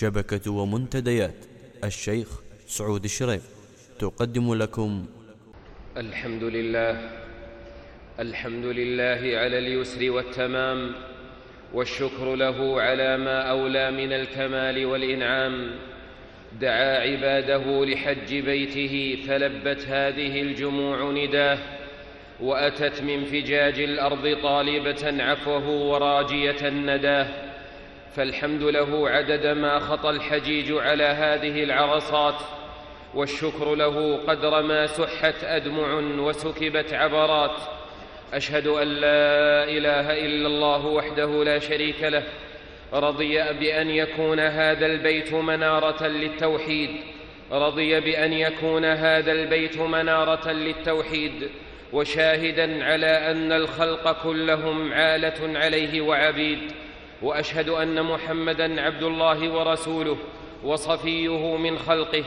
شبكة ومنتديات. الشيخ سعود الشريف تقدم لكم. الحمد لله الحمد لله على اليسر والتمام والشكر له على ما أولى من الكمال والإنعام. دعا عباده لحج بيته فلبت هذه الجموع نداه وأتت من فجاج الأرض طالبة عفوه وراجية نداه. فالحمد له عدد ما خطى الحجيج على هذه العرصات والشكر له قدر ما سحت أدمع وسكبت عبرات. أشهد أن لا إله إلا الله وحده لا شريك له. رضي بأن يكون هذا البيت منارة للتوحيد. رضي بأن يكون هذا البيت منارة للتوحيد. وشاهدا على أن الخلق كلهم عالة عليه وعبيد. وأشهد أن محمدا عبد الله ورسوله وصفيه من خلقه.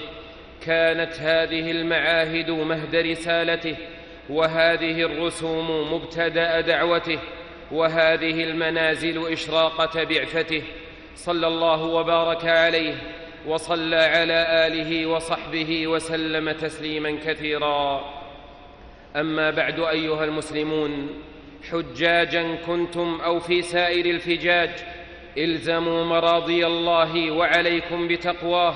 كانت هذه المعاهد مهد رسالته وهذه الرسوم مبتدأ دعوته وهذه المنازل اشراقه بعثته صلى الله وبارك عليه وصلى على آله وصحبه وسلم تسليما كثيرا. أما بعد أيها المسلمون حجاجا كنتم أو في سائر الفجاج إلزموا مراضي الله وعليكم بتقواه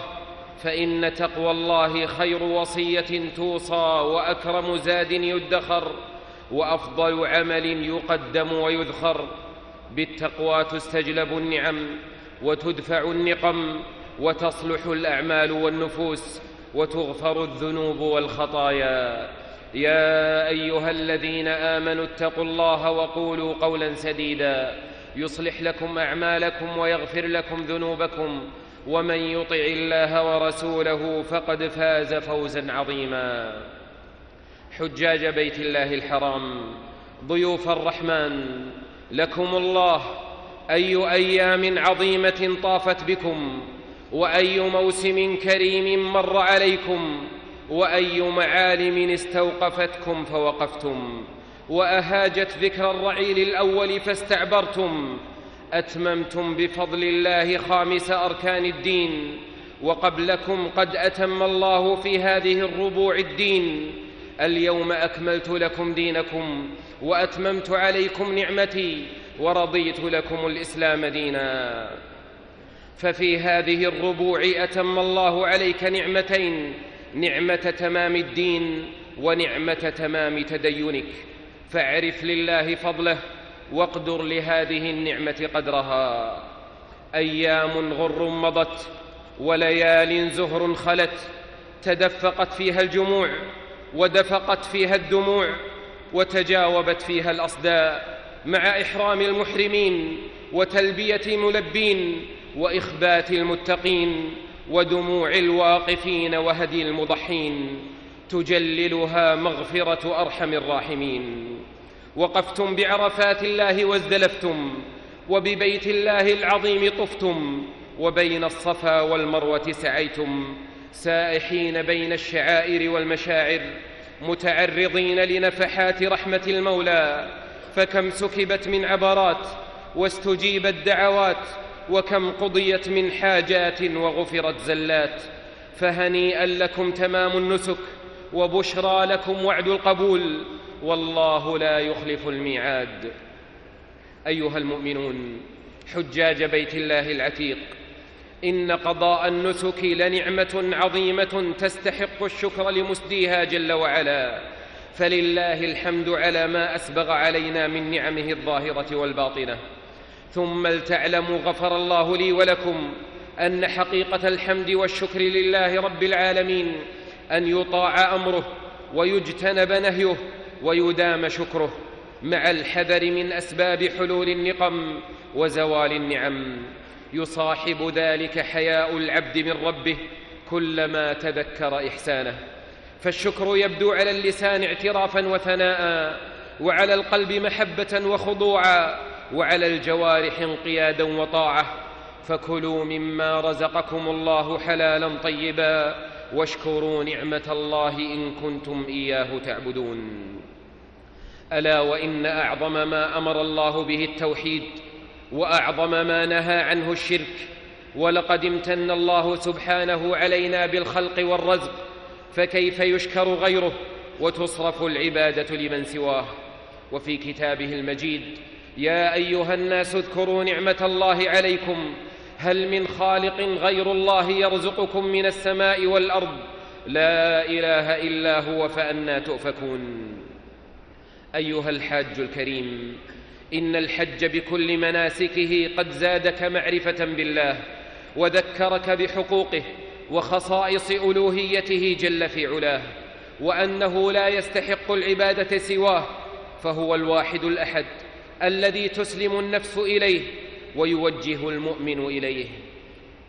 فإن تقوى الله خير وصية توصى وأكرم زاد يدخر وأفضل عمل يقدم ويذخر. بالتقوى تستجلب النعم وتدفع النقم وتصلح الأعمال والنفوس وتغفر الذنوب والخطايا. يا أيها الذين آمنوا اتقوا الله وقولوا قولا سديدا. يصلح لكم أعمالكم ويغفر لكم ذنوبكم. ومن يطع الله ورسوله فقد فاز فوزا عظيما. حجاج بيت الله الحرام ضيوف الرحمن لكم الله أي أيام عظيمة طافت بكم وأي موسم كريم مر عليكم وأي معالم استوقفتكم فوقفتم وأهاجت ذكر الرعيل الأول فاستعبرتم أتممتم بفضل الله خامس أركان الدين وقبلكم قد أتم الله في هذه الربوع الدين اليوم أكملت لكم دينكم وأتممت عليكم نعمتي ورضيت لكم الإسلام دينا. ففي هذه الربوع أتم الله عليك نعمتين نعمة تمام الدين ونعمة تمام تدينك. فاعرف لله فضله واقدر لهذه النعمة قدرها. أيام غر مضت وليال زهر خلت تدفقت فيها الجموع ودفقت فيها الدموع وتجاوبت فيها الأصداء مع إحرام المحرمين وتلبية ملبين وإخبات المتقين. ودموع الواقفين وهدي المضحين تجللها مغفرة أرحم الراحمين. وقفتم بعرفات الله وازدلفتم وببيت الله العظيم طفتم وبين الصفا والمروة سعيتم. سائحين بين الشعائر والمشاعر متعرضين لنفحات رحمة المولى. فكم سكبت من عبرات واستجيبت دعوات وكم قضيت من حاجات وغفرت زلات فهنيئا لكم تمام النسك وبشرى لكم وعد القبول والله لا يخلف الميعاد. أيها المؤمنون حجاج بيت الله العتيق إن قضاء النسك لنعمة عظيمة تستحق الشكر لمسديها جل وعلا. فلله الحمد على ما أسبغ علينا من نعمه الظاهرة والباطنة. ثم لتعلموا غفر الله لي ولكم أن حقيقة الحمد والشكر لله رب العالمين أن يطاع أمره ويجتنب نهيه ويدام شكره مع الحذر من أسباب حلول النقم وزوال النعم. يصاحب ذلك حياء العبد من ربه كلما تذكر إحسانه. فالشكر يبدو على اللسان اعترافا وثناء وعلى القلب محبة وخضوعا وعلى الجوارح انقيادا وطاعة فكلوا مما رزقكم الله حلالا طيبا واشكروا نعمة الله إن كنتم إياه تعبدون. ألا وإن أعظم ما أمر الله به التوحيد وأعظم ما نهى عنه الشرك ولقد امتن الله سبحانه علينا بالخلق والرزق فكيف يشكر غيره وتصرف العبادة لمن سواه؟ وفي كتابه المجيد يا أيها الناس اذكروا نعمة الله عليكم. هل من خالق غير الله يرزقكم من السماء والأرض؟ لا إله إلا هو فانى تؤفكون. أيها الحاج الكريم إن الحج بكل مناسكه قد زادك معرفة بالله وذكرك بحقوقه وخصائص ألوهيته جل في علاه وأنه لا يستحق العبادة سواه فهو الواحد الأحد. الذي تسلم النفس إليه ويوجه المؤمن إليه.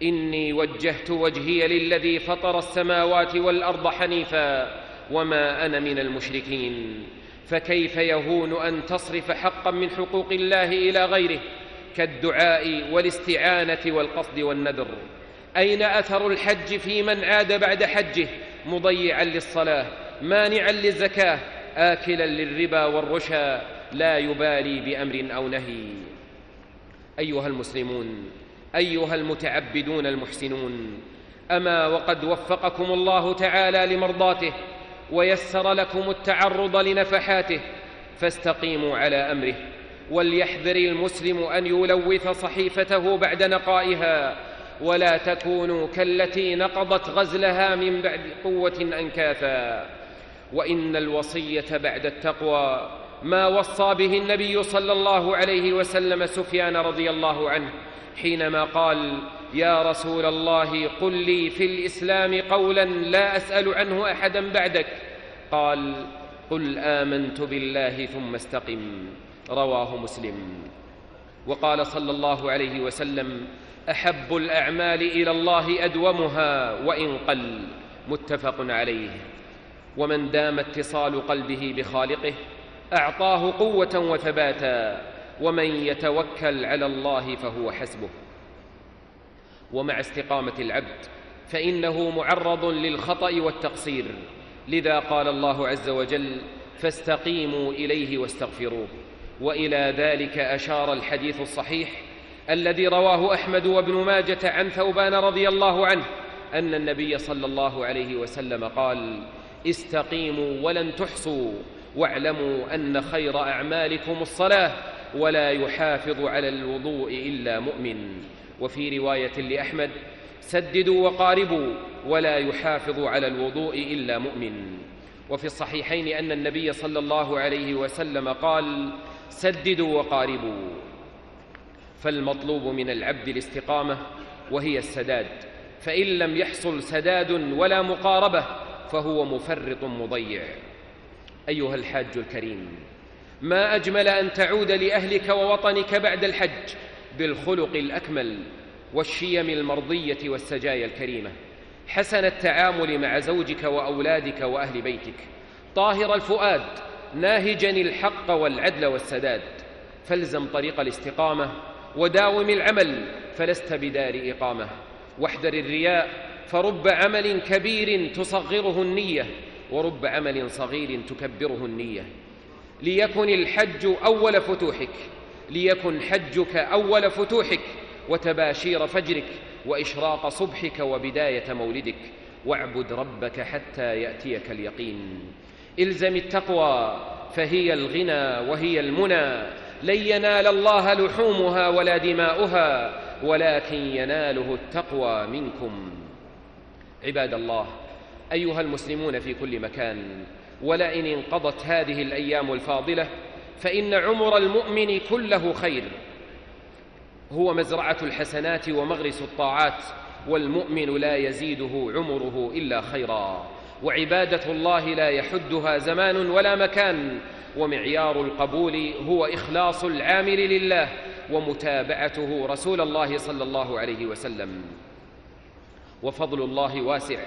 إني وجهت وجهي للذي فطر السماوات والأرض حنيفا وما أنا من المشركين. فكيف يهون أن تصرف حقا من حقوق الله إلى غيره كالدعاء والاستعانة والقصد والنذر؟ أين أثر الحج في من عاد بعد حجه مضيعا للصلاة مانعا للزكاة آكلا للربا والرشا؟ لا يبالي بأمر أو نهي. أيها المسلمون أيها المتعبدون المحسنون أما وقد وفقكم الله تعالى لمرضاته ويسر لكم التعرض لنفحاته فاستقيموا على أمره. وليحذر المسلم أن يلوث صحيفته بعد نقائها. ولا تكونوا كالتي نقضت غزلها من بعد قوة انكاثا وإن الوصية بعد التقوى ما وصى به النبي صلى الله عليه وسلم سفيان رضي الله عنه حينما قال يا رسول الله قل لي في الإسلام قولا لا أسأل عنه احدا بعدك. قال قل آمنت بالله ثم استقم. رواه مسلم. وقال صلى الله عليه وسلم أحب الأعمال إلى الله أدومها وإن قل. متفق عليه. ومن دام اتصال قلبه بخالقه أعطاه قوة وثباتا ومن يتوكل على الله فهو حسبه. ومع استقامة العبد فإنه معرض للخطأ والتقصير لذا قال الله عز وجل فاستقيموا إليه واستغفروه. وإلى ذلك أشار الحديث الصحيح الذي رواه أحمد وابن ماجة عن ثوبان رضي الله عنه أن النبي صلى الله عليه وسلم قال استقيموا ولن تحصوا. واعلموا أن خير أعمالكم الصلاة ولا يحافظ على الوضوء إلا مؤمن. وفي رواية لأحمد سددوا وقاربوا ولا يحافظ على الوضوء إلا مؤمن. وفي الصحيحين أن النبي صلى الله عليه وسلم قال سددوا وقاربوا. فالمطلوب من العبد الاستقامة وهي السداد فإن لم يحصل سداد ولا مقاربة فهو مفرط مضيع. أيها الحاج الكريم ما أجمل أن تعود لأهلك ووطنك بعد الحج بالخلق الأكمل والشيم المرضية والسجايا الكريمة. حسن التعامل مع زوجك وأولادك وأهل بيتك. طاهر الفؤاد ناهجا الحق والعدل والسداد. فالزم طريق الاستقامة وداوم العمل فلست بدار إقامة. واحذر الرياء فرب عمل كبير تصغره النية. ورب عمل صغير تكبره النية. ليكن الحج أول فتوحك ليكن حجك أول فتوحك وتباشير فجرك وإشراق صبحك وبداية مولدك. واعبد ربك حتى يأتيك اليقين. إلزم التقوى فهي الغنى وهي المنى. لن ينال الله لحومها ولا دماؤها ولكن يناله التقوى منكم. عباد الله أيها المسلمون في كل مكان ولئن انقضت هذه الأيام الفاضلة فإن عمر المؤمن كله خير. هو مزرعة الحسنات ومغرس الطاعات والمؤمن لا يزيده عمره إلا خيرا. وعبادة الله لا يحدها زمان ولا مكان ومعيار القبول هو إخلاص العامل لله ومتابعته رسول الله صلى الله عليه وسلم. وفضل الله واسع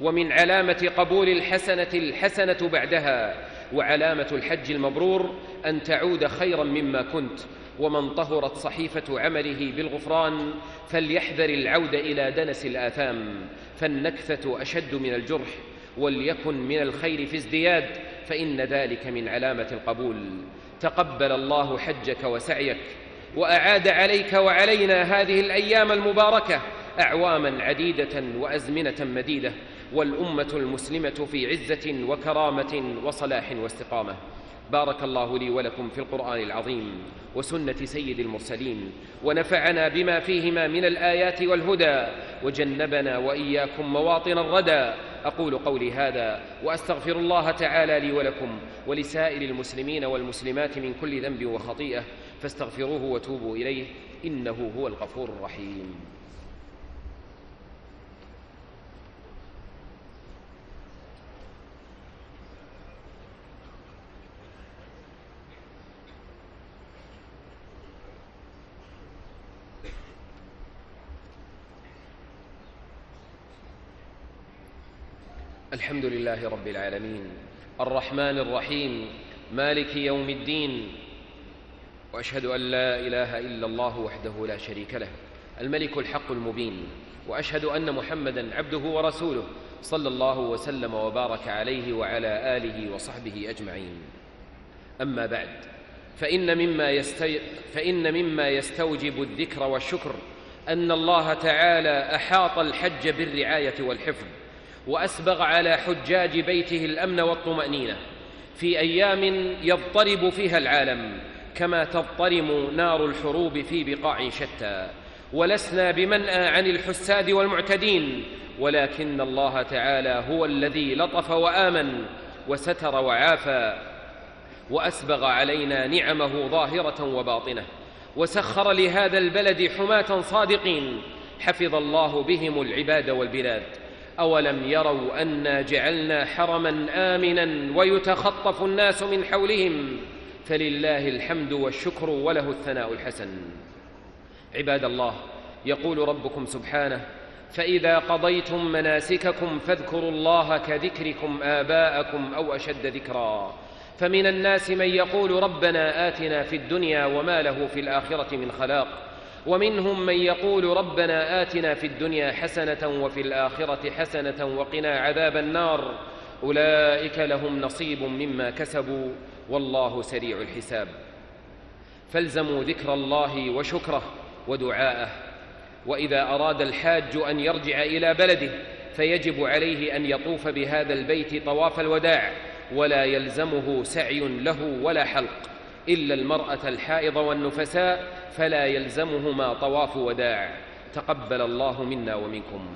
ومن علامة قبول الحسنة الحسنة بعدها وعلامة الحج المبرور أن تعود خيرا مما كنت ومن طهرت صحيفة عمله بالغفران فليحذر العود إلى دنس الآثام فالنكثة أشد من الجرح وليكن من الخير في ازدياد فإن ذلك من علامة القبول. تقبل الله حجك وسعيك وأعاد عليك وعلينا هذه الأيام المباركة اعواما عديدة وأزمنة مديدة. والأمة المسلمة في عزة وكرامة وصلاح واستقامة. بارك الله لي ولكم في القرآن العظيم وسنة سيد المرسلين ونفعنا بما فيهما من الآيات والهدى وجنبنا وإياكم مواطن الردى. أقول قولي هذا وأستغفر الله تعالى لي ولكم ولسائر المسلمين والمسلمات من كل ذنب وخطيئة فاستغفروه وتوبوا إليه إنه هو الغفور الرحيم. الحمد لله رب العالمين. الرحمن الرحيم. مالك يوم الدين. وأشهد أن لا إله إلا الله وحده لا شريك له. الملك الحق المبين. وأشهد أن محمدا عبده ورسوله صلى الله وسلم وبارك عليه وعلى آله وصحبه أجمعين. أما بعد فإن مما, يستي... فإن مما يستوجب الذكر والشكر أن الله تعالى أحاط الحج بالرعاية والحفظ. وأسبغ على حجاج بيته الأمن والطمأنينة في أيام يضطرب فيها العالم كما تضطرم نار الحروب في بقاع شتى. ولسنا بمنأى عن الحساد والمعتدين ولكن الله تعالى هو الذي لطف وآمن وستر وعافى وأسبغ علينا نعمه ظاهرة وباطنة. وسخر لهذا البلد حماة صادقين حفظ الله بهم العباد والبلاد. أولم يروا أنا جعلنا حرما آمنا ويتخطف الناس من حولهم فلله الحمد والشكر وله الثناء الحسن. عباد الله يقول ربكم سبحانه فإذا قضيتم مناسككم فاذكروا الله كذكركم آباءكم أو أشد ذكرا. فمن الناس من يقول ربنا آتنا في الدنيا وما له في الآخرة من خلاق ومنهم من يقول ربنا آتنا في الدنيا حسنة وفي الآخرة حسنة وقنا عذاب النار. أولئك لهم نصيب مما كسبوا والله سريع الحساب. فالزموا ذكر الله وشكره ودعاءه. وإذا أراد الحاج أن يرجع إلى بلده فيجب عليه أن يطوف بهذا البيت طواف الوداع ولا يلزمه سعي له ولا حلق. إلا المرأة الحائض والنفساء فلا يلزمهما طواف وداع. تقبل الله منا ومنكم.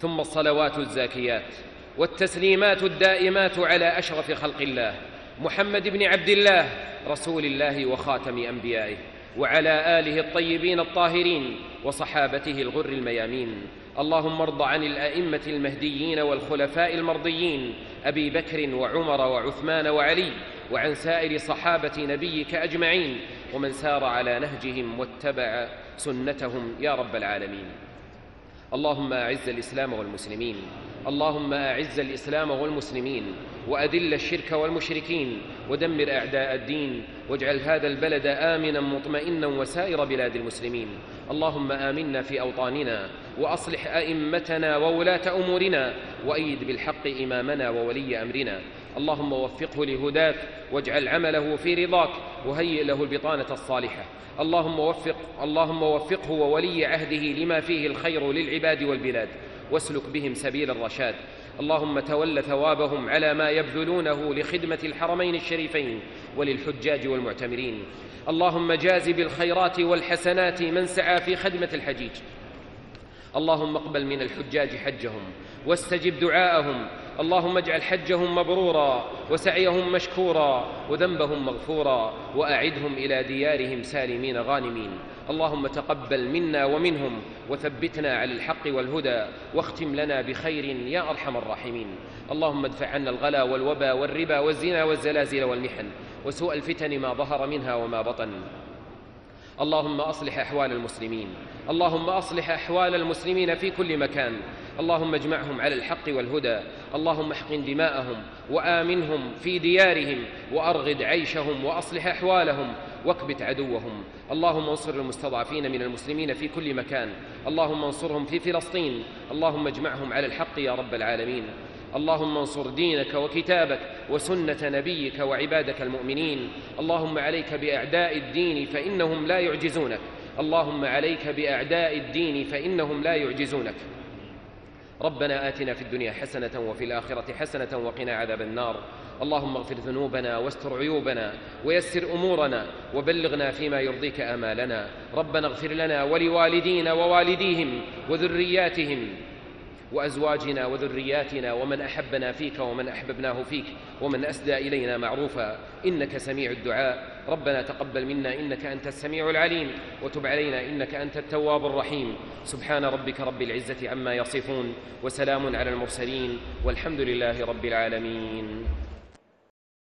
ثم الصلوات الزاكيات والتسليمات الدائمات على أشرف خلق الله محمد بن عبد الله رسول الله وخاتم أنبيائه وعلى آله الطيبين الطاهرين وصحابته الغر الميامين. اللهم ارض عن الأئمة المهديين والخلفاء المرضيين أبي بكر وعمر وعثمان وعلي وعن سائر صحابة نبيك أجمعين ومن سار على نهجهم واتبع سنتهم يا رب العالمين. اللهم أعز الإسلام والمسلمين اللهم أعز الإسلام والمسلمين وأذل الشرك والمشركين ودمر أعداء الدين واجعل هذا البلد آمنا مطمئنا وسائر بلاد المسلمين. اللهم آمنا في أوطاننا وأصلح أئمتنا وولاة أمورنا وأيد بالحق إمامنا وولي أمرنا. اللهم وفقه لهداك واجعل عمله في رضاك وهيئ له البطانة الصالحة. اللهم وفق اللهم وفقه وولي عهده لما فيه الخير للعباد والبلاد. واسلك بهم سبيل الرشاد. اللهم تول ثوابهم على ما يبذلونه لخدمة الحرمين الشريفين وللحجاج والمعتمرين. اللهم جاز بالخيرات والحسنات من سعى في خدمة الحجيج. اللهم اقبل من الحجاج حجهم واستجب دعاءهم اللهم اجعل حجهم مبرورا وسعيهم مشكورا وذنبهم مغفورا وأعدهم إلى ديارهم سالمين غانمين. اللهم تقبل منا ومنهم وثبتنا على الحق والهدى واختم لنا بخير يا أرحم الراحمين. اللهم ادفع عنا الغلا والوبا والربا والزنا والزلازل والمحن وسوء الفتن ما ظهر منها وما بطن. اللهم أصلح أحوال المسلمين. اللهم أصلح أحوال المسلمين في كل مكان. اللهم اجمعهم على الحق والهدى. اللهم احقن دماءهم وآمنهم في ديارهم وأرغد عيشهم وأصلح أحوالهم واكبت عدوهم. اللهم انصر المستضعفين من المسلمين في كل مكان. اللهم انصرهم في فلسطين. اللهم اجمعهم على الحق يا رب العالمين. اللهم انصر دينك وكتابك وسنة نبيك وعبادك المؤمنين. اللهم عليك بأعداء الدين فإنهم لا يعجزونك. اللهم عليك بأعداء الدين فإنهم لا يعجزونك. ربنا آتنا في الدنيا حسنة وفي الآخرة حسنة وقنا عذاب النار. اللهم اغفر ذنوبنا واستر عيوبنا ويسر أمورنا وبلغنا فيما يرضيك آمالنا. ربنا اغفر لنا ولوالدينا ووالديهم وذرياتهم وأزواجنا وذرياتنا ومن أحبنا فيك ومن أحببناه فيك ومن أسدى إلينا معروفا إنك سميع الدعاء. ربنا تقبل منا إنك أنت السميع العليم وتب علينا إنك أنت التواب الرحيم. سبحان ربك رب العزة عما يصفون وسلام على المرسلين والحمد لله رب العالمين.